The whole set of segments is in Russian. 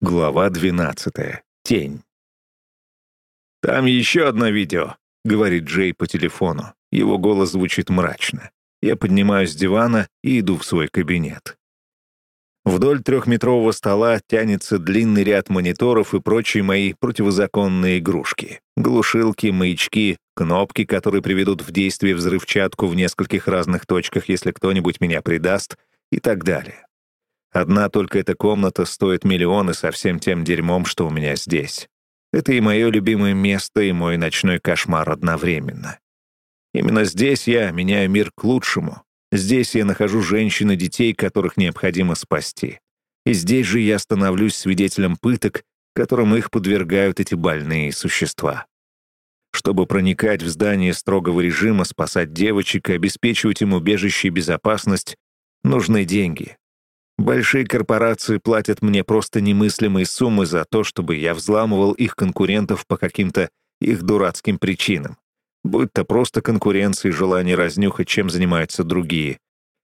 Глава 12. Тень. «Там еще одно видео», — говорит Джей по телефону. Его голос звучит мрачно. Я поднимаюсь с дивана и иду в свой кабинет. Вдоль трехметрового стола тянется длинный ряд мониторов и прочие мои противозаконные игрушки. Глушилки, маячки, кнопки, которые приведут в действие взрывчатку в нескольких разных точках, если кто-нибудь меня предаст, и так далее. Одна только эта комната стоит миллионы со всем тем дерьмом, что у меня здесь. Это и мое любимое место, и мой ночной кошмар одновременно. Именно здесь я меняю мир к лучшему. Здесь я нахожу женщин и детей, которых необходимо спасти. И здесь же я становлюсь свидетелем пыток, которым их подвергают эти больные существа. Чтобы проникать в здание строгого режима, спасать девочек и обеспечивать им убежище и безопасность, нужны деньги. Большие корпорации платят мне просто немыслимые суммы за то, чтобы я взламывал их конкурентов по каким-то их дурацким причинам. Будь то просто конкуренция и желание разнюхать, чем занимаются другие,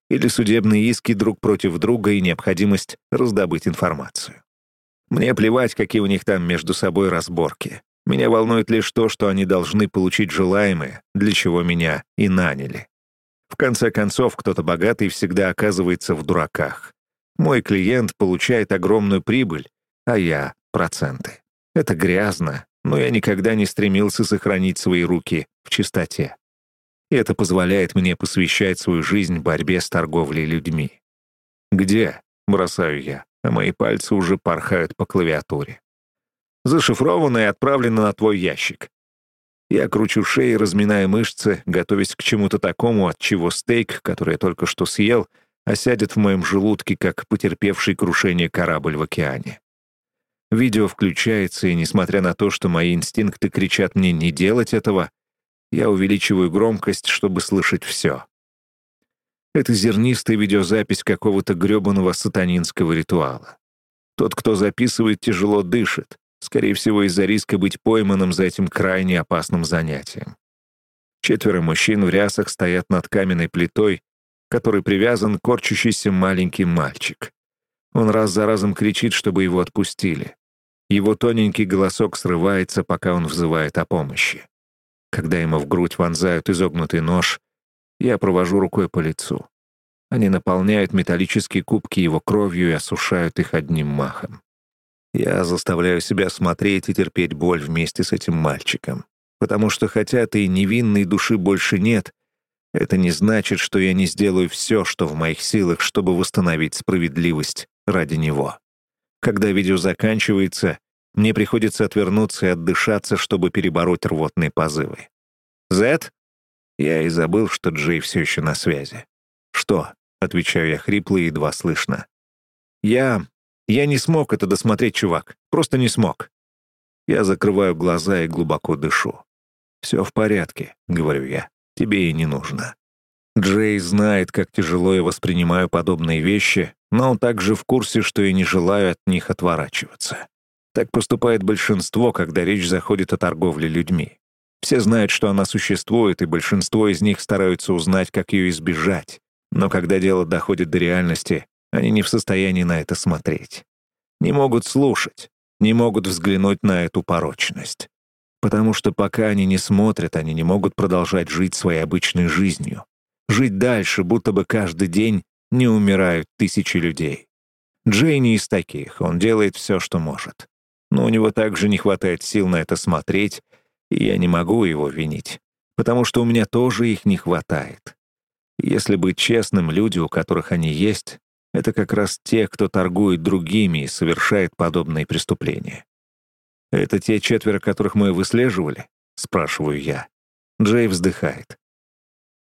или судебные иски друг против друга и необходимость раздобыть информацию. Мне плевать, какие у них там между собой разборки. Меня волнует лишь то, что они должны получить желаемое, для чего меня и наняли. В конце концов, кто-то богатый всегда оказывается в дураках. Мой клиент получает огромную прибыль, а я — проценты. Это грязно, но я никогда не стремился сохранить свои руки в чистоте. И это позволяет мне посвящать свою жизнь борьбе с торговлей людьми. «Где?» — бросаю я, а мои пальцы уже порхают по клавиатуре. «Зашифровано и отправлено на твой ящик». Я кручу шеи, разминая мышцы, готовясь к чему-то такому, от чего стейк, который я только что съел — осядет в моем желудке, как потерпевший крушение корабль в океане. Видео включается, и несмотря на то, что мои инстинкты кричат мне не делать этого, я увеличиваю громкость, чтобы слышать все. Это зернистая видеозапись какого-то грёбаного сатанинского ритуала. Тот, кто записывает, тяжело дышит, скорее всего, из-за риска быть пойманным за этим крайне опасным занятием. Четверо мужчин в рясах стоят над каменной плитой, который привязан корчащийся маленький мальчик. Он раз за разом кричит, чтобы его отпустили. Его тоненький голосок срывается, пока он взывает о помощи. Когда ему в грудь вонзают изогнутый нож, я провожу рукой по лицу. Они наполняют металлические кубки его кровью и осушают их одним махом. Я заставляю себя смотреть и терпеть боль вместе с этим мальчиком. Потому что хотя этой невинной души больше нет, это не значит, что я не сделаю все, что в моих силах, чтобы восстановить справедливость ради него. Когда видео заканчивается, мне приходится отвернуться и отдышаться, чтобы перебороть рвотные позывы. «Зет?» Я и забыл, что Джей все еще на связи. «Что?» — отвечаю я хрипло и едва слышно. «Я... я не смог это досмотреть, чувак. Просто не смог». Я закрываю глаза и глубоко дышу. «Все в порядке», — говорю я тебе и не нужно. Джей знает, как тяжело я воспринимаю подобные вещи, но он также в курсе, что я не желаю от них отворачиваться. Так поступает большинство, когда речь заходит о торговле людьми. Все знают, что она существует, и большинство из них стараются узнать, как ее избежать. Но когда дело доходит до реальности, они не в состоянии на это смотреть. Не могут слушать, не могут взглянуть на эту порочность потому что пока они не смотрят, они не могут продолжать жить своей обычной жизнью. Жить дальше, будто бы каждый день не умирают тысячи людей. Джей не из таких, он делает все, что может. Но у него также не хватает сил на это смотреть, и я не могу его винить, потому что у меня тоже их не хватает. Если быть честным, люди, у которых они есть, это как раз те, кто торгует другими и совершает подобные преступления. «Это те четверо, которых мы выслеживали?» — спрашиваю я. Джей вздыхает.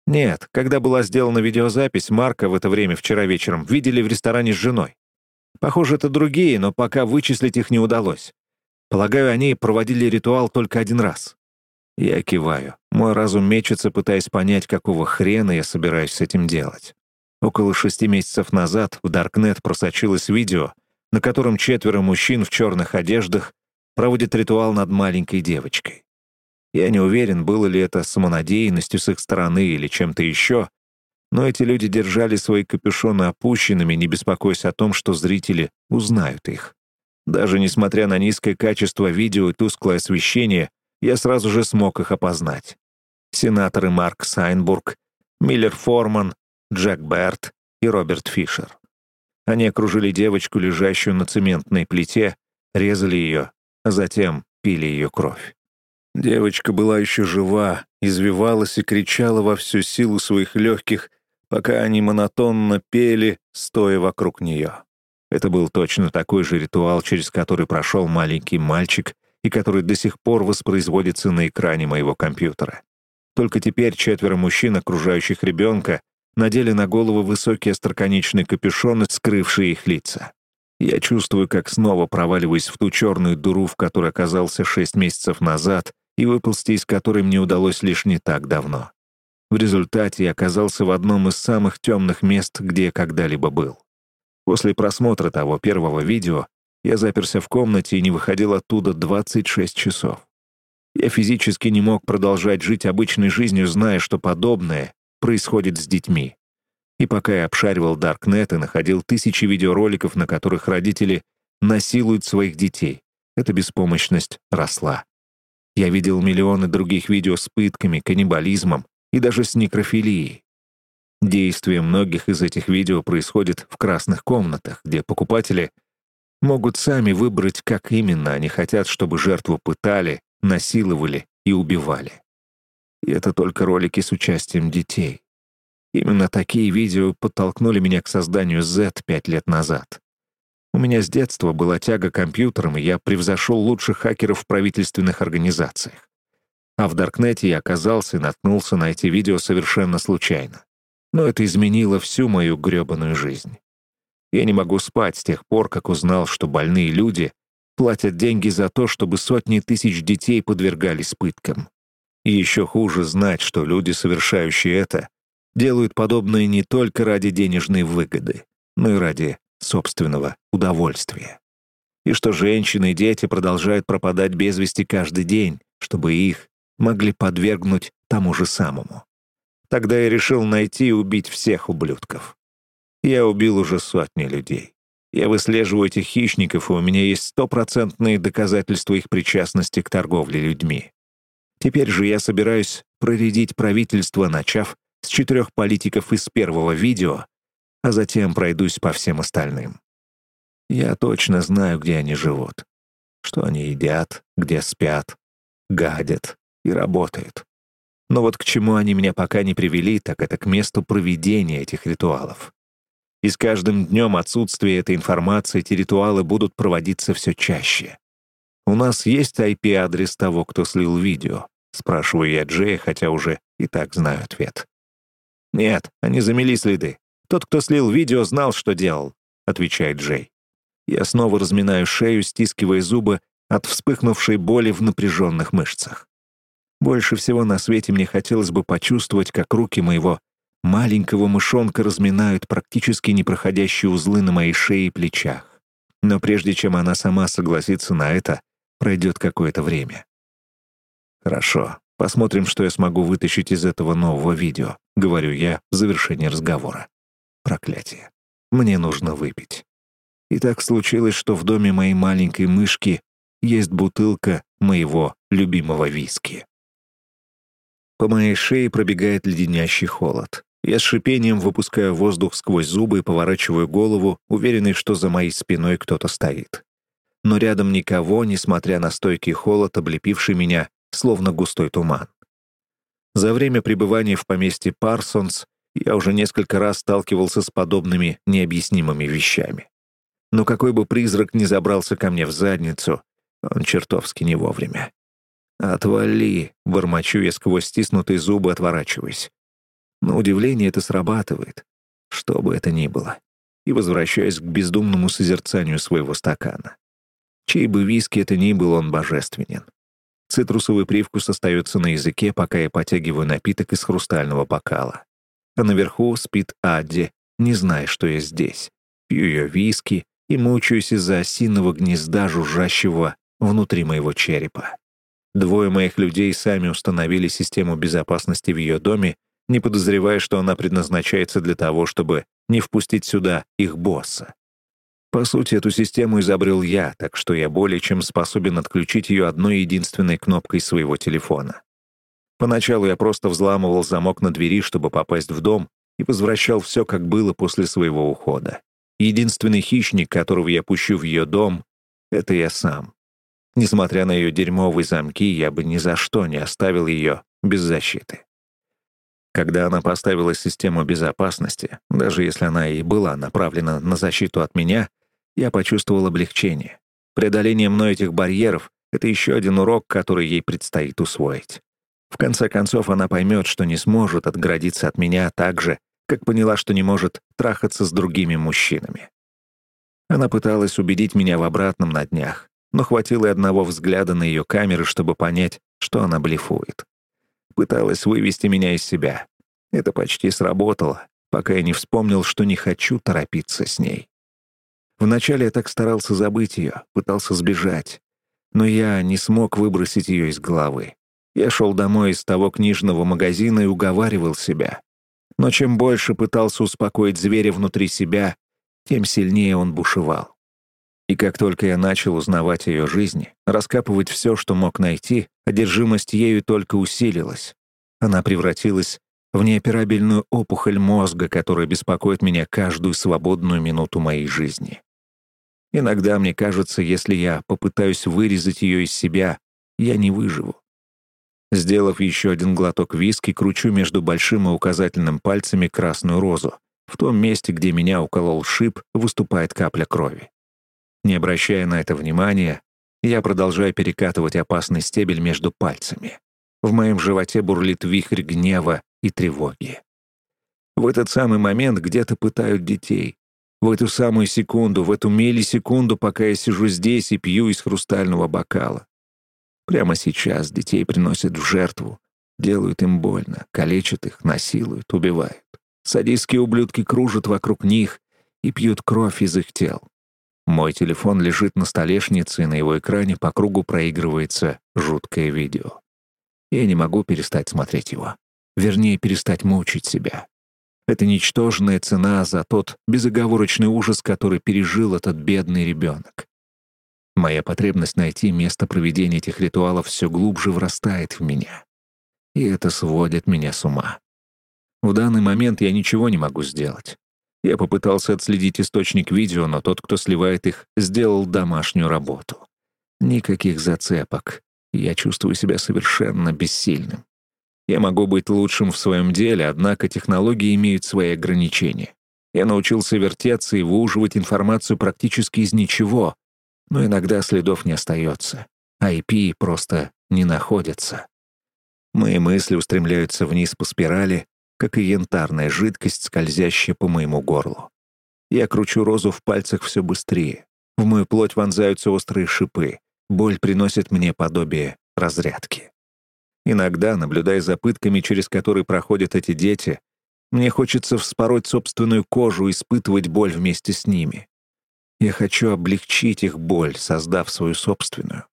«Нет, когда была сделана видеозапись, Марка в это время вчера вечером видели в ресторане с женой. Похоже, это другие, но пока вычислить их не удалось. Полагаю, они проводили ритуал только один раз». Я киваю. Мой разум мечется, пытаясь понять, какого хрена я собираюсь с этим делать. Около шести месяцев назад в Даркнет просочилось видео, на котором четверо мужчин в черных одеждах проводит ритуал над маленькой девочкой. Я не уверен, было ли это самонадеянностью с их стороны или чем-то еще, но эти люди держали свои капюшоны опущенными, не беспокоясь о том, что зрители узнают их. Даже несмотря на низкое качество видео и тусклое освещение, я сразу же смог их опознать. Сенаторы Марк Сайнбург, Миллер Форман, Джек Берт и Роберт Фишер. Они окружили девочку, лежащую на цементной плите, резали ее, а затем пили ее кровь. Девочка была еще жива, извивалась и кричала во всю силу своих легких, пока они монотонно пели, стоя вокруг нее. Это был точно такой же ритуал, через который прошел маленький мальчик и который до сих пор воспроизводится на экране моего компьютера. Только теперь четверо мужчин, окружающих ребенка, надели на голову высокие остроконечные капюшоны, скрывшие их лица. Я чувствую, как снова проваливаюсь в ту черную дуру, в которой оказался шесть месяцев назад, и выползти из которой мне удалось лишь не так давно. В результате я оказался в одном из самых темных мест, где я когда-либо был. После просмотра того первого видео я заперся в комнате и не выходил оттуда 26 часов. Я физически не мог продолжать жить обычной жизнью, зная, что подобное происходит с детьми. И пока я обшаривал Даркнет и находил тысячи видеороликов, на которых родители насилуют своих детей, эта беспомощность росла. Я видел миллионы других видео с пытками, каннибализмом и даже с некрофилией. Действие многих из этих видео происходит в красных комнатах, где покупатели могут сами выбрать, как именно они хотят, чтобы жертву пытали, насиловали и убивали. И это только ролики с участием детей. Именно такие видео подтолкнули меня к созданию Z пять лет назад. У меня с детства была тяга к компьютерам, и я превзошел лучших хакеров в правительственных организациях. А в Даркнете я оказался и наткнулся на эти видео совершенно случайно. Но это изменило всю мою грёбаную жизнь. Я не могу спать с тех пор, как узнал, что больные люди платят деньги за то, чтобы сотни тысяч детей подвергались пыткам. И еще хуже знать, что люди, совершающие это, делают подобное не только ради денежной выгоды, но и ради собственного удовольствия. И что женщины и дети продолжают пропадать без вести каждый день, чтобы их могли подвергнуть тому же самому. Тогда я решил найти и убить всех ублюдков. Я убил уже сотни людей. Я выслеживаю этих хищников, и у меня есть стопроцентные доказательства их причастности к торговле людьми. Теперь же я собираюсь проредить правительство, начав с четырех политиков из первого видео, а затем пройдусь по всем остальным. Я точно знаю, где они живут, что они едят, где спят, гадят и работают. Но вот к чему они меня пока не привели, так это к месту проведения этих ритуалов. И с каждым днем отсутствия этой информации эти ритуалы будут проводиться все чаще. «У нас есть IP-адрес того, кто слил видео?» — спрашиваю я Джея, хотя уже и так знаю ответ. «Нет, они замели следы. Тот, кто слил видео, знал, что делал», — отвечает Джей. Я снова разминаю шею, стискивая зубы от вспыхнувшей боли в напряженных мышцах. Больше всего на свете мне хотелось бы почувствовать, как руки моего маленького мышонка разминают практически непроходящие узлы на моей шее и плечах. Но прежде чем она сама согласится на это, пройдет какое-то время. Хорошо, посмотрим, что я смогу вытащить из этого нового видео, говорю я в завершении разговора. Проклятие. Мне нужно выпить. И так случилось, что в доме моей маленькой мышки есть бутылка моего любимого виски. По моей шее пробегает леденящий холод. Я с шипением выпускаю воздух сквозь зубы и поворачиваю голову, уверенный, что за моей спиной кто-то стоит. Но рядом никого, несмотря на стойкий холод, облепивший меня, словно густой туман. За время пребывания в поместье Парсонс я уже несколько раз сталкивался с подобными необъяснимыми вещами. Но какой бы призрак ни забрался ко мне в задницу, он чертовски не вовремя. «Отвали!» — бормочу я сквозь стиснутые зубы, отворачиваясь. На удивление это срабатывает, что бы это ни было, и возвращаюсь к бездумному созерцанию своего стакана. Чей бы виски это ни был, он божественен. Цитрусовый привкус остается на языке, пока я потягиваю напиток из хрустального бокала. А наверху спит Адди, не зная, что я здесь. Пью ее виски и мучаюсь из-за осиного гнезда, жужжащего внутри моего черепа. Двое моих людей сами установили систему безопасности в ее доме не подозревая, что она предназначается для того, чтобы не впустить сюда их босса. По сути, эту систему изобрел я, так что я более чем способен отключить ее одной единственной кнопкой своего телефона. Поначалу я просто взламывал замок на двери, чтобы попасть в дом, и возвращал все, как было после своего ухода. Единственный хищник, которого я пущу в ее дом, — это я сам. Несмотря на ее дерьмовые замки, я бы ни за что не оставил ее без защиты. Когда она поставила систему безопасности, даже если она и была направлена на защиту от меня, я почувствовал облегчение. Преодоление мной этих барьеров — это еще один урок, который ей предстоит усвоить. В конце концов, она поймет, что не сможет отгородиться от меня так же, как поняла, что не может трахаться с другими мужчинами. Она пыталась убедить меня в обратном на днях, но хватило и одного взгляда на ее камеры, чтобы понять, что она блефует. Пыталась вывести меня из себя. Это почти сработало, пока я не вспомнил, что не хочу торопиться с ней. Вначале я так старался забыть ее, пытался сбежать, но я не смог выбросить ее из головы. Я шел домой из того книжного магазина и уговаривал себя. Но чем больше пытался успокоить зверя внутри себя, тем сильнее он бушевал. И как только я начал узнавать ее жизни, раскапывать все, что мог найти, одержимость ею только усилилась. Она превратилась в неоперабельную опухоль мозга, которая беспокоит меня каждую свободную минуту моей жизни. Иногда мне кажется, если я попытаюсь вырезать ее из себя, я не выживу. Сделав еще один глоток виски, кручу между большим и указательным пальцами красную розу. В том месте, где меня уколол шип, выступает капля крови. Не обращая на это внимания, я продолжаю перекатывать опасный стебель между пальцами. В моем животе бурлит вихрь гнева и тревоги. В этот самый момент где-то пытают детей. В эту самую секунду, в эту миллисекунду, пока я сижу здесь и пью из хрустального бокала. Прямо сейчас детей приносят в жертву, делают им больно, калечат их, насилуют, убивают. Садистские ублюдки кружат вокруг них и пьют кровь из их тел. Мой телефон лежит на столешнице, и на его экране по кругу проигрывается жуткое видео. Я не могу перестать смотреть его. Вернее, перестать мучить себя. Это ничтожная цена за тот безоговорочный ужас, который пережил этот бедный ребенок. Моя потребность найти место проведения этих ритуалов все глубже врастает в меня. И это сводит меня с ума. В данный момент я ничего не могу сделать. Я попытался отследить источник видео, но тот, кто сливает их, сделал домашнюю работу. Никаких зацепок. Я чувствую себя совершенно бессильным. Я могу быть лучшим в своем деле, однако технологии имеют свои ограничения. Я научился вертеться и выуживать информацию практически из ничего, но иногда следов не остается. IP просто не находится. Мои мысли устремляются вниз по спирали, как и янтарная жидкость, скользящая по моему горлу. Я кручу розу в пальцах все быстрее. В мою плоть вонзаются острые шипы. Боль приносит мне подобие разрядки. Иногда, наблюдая за пытками, через которые проходят эти дети, мне хочется вспороть собственную кожу и испытывать боль вместе с ними. Я хочу облегчить их боль, создав свою собственную.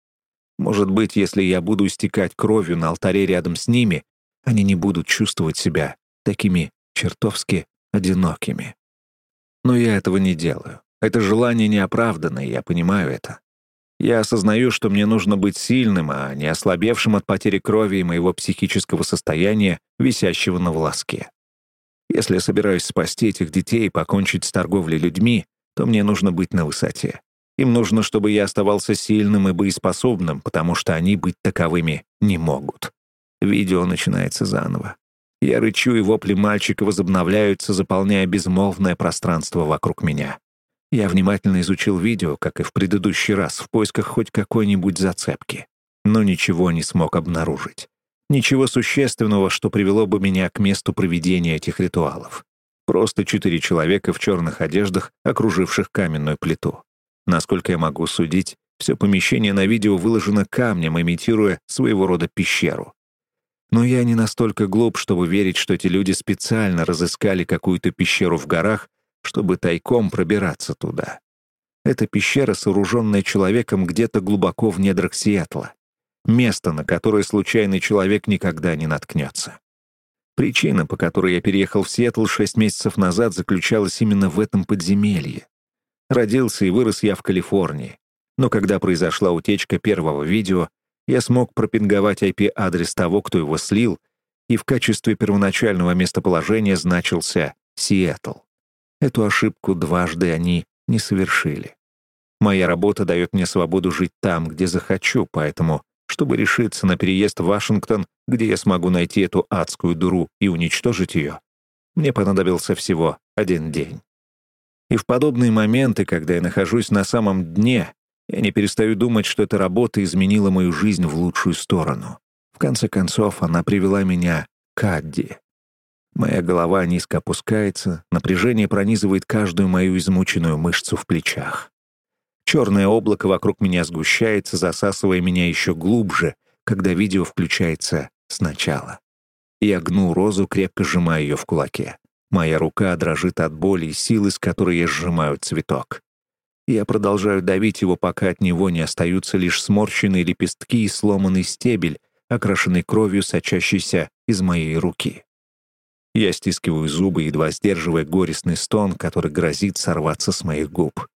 Может быть, если я буду истекать кровью на алтаре рядом с ними, они не будут чувствовать себя такими чертовски одинокими. Но я этого не делаю. Это желание неоправданное, я понимаю это. Я осознаю, что мне нужно быть сильным, а не ослабевшим от потери крови и моего психического состояния, висящего на волоске. Если я собираюсь спасти этих детей и покончить с торговлей людьми, то мне нужно быть на высоте. Им нужно, чтобы я оставался сильным и боеспособным, потому что они быть таковыми не могут. Видео начинается заново. Я рычу, и вопли мальчика возобновляются, заполняя безмолвное пространство вокруг меня. Я внимательно изучил видео, как и в предыдущий раз, в поисках хоть какой-нибудь зацепки. Но ничего не смог обнаружить. Ничего существенного, что привело бы меня к месту проведения этих ритуалов. Просто четыре человека в черных одеждах, окруживших каменную плиту. Насколько я могу судить, все помещение на видео выложено камнем, имитируя своего рода пещеру. Но я не настолько глуп, чтобы верить, что эти люди специально разыскали какую-то пещеру в горах, чтобы тайком пробираться туда. Это пещера, сооруженная человеком где-то глубоко в недрах Сиэтла. Место, на которое случайный человек никогда не наткнется. Причина, по которой я переехал в Сиэтл шесть месяцев назад, заключалась именно в этом подземелье. Родился и вырос я в Калифорнии. Но когда произошла утечка первого видео, я смог пропинговать IP-адрес того, кто его слил, и в качестве первоначального местоположения значился Сиэтл. Эту ошибку дважды они не совершили. Моя работа дает мне свободу жить там, где захочу, поэтому, чтобы решиться на переезд в Вашингтон, где я смогу найти эту адскую дуру и уничтожить ее, мне понадобился всего один день. И в подобные моменты, когда я нахожусь на самом дне, я не перестаю думать, что эта работа изменила мою жизнь в лучшую сторону. В конце концов, она привела меня к Адди. Моя голова низко опускается, напряжение пронизывает каждую мою измученную мышцу в плечах. Черное облако вокруг меня сгущается, засасывая меня еще глубже, когда видео включается сначала. Я гну розу, крепко сжимая ее в кулаке. Моя рука дрожит от боли и силы, с которой я сжимаю цветок. Я продолжаю давить его, пока от него не остаются лишь сморщенные лепестки и сломанный стебель, окрашенный кровью, сочащийся из моей руки. Я стискиваю зубы, едва сдерживая горестный стон, который грозит сорваться с моих губ.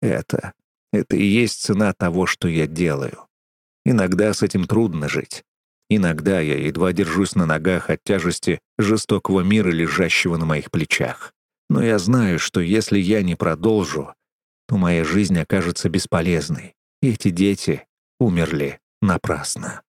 Это... это и есть цена того, что я делаю. Иногда с этим трудно жить. Иногда я едва держусь на ногах от тяжести жестокого мира, лежащего на моих плечах. Но я знаю, что если я не продолжу, то моя жизнь окажется бесполезной, эти дети умерли напрасно.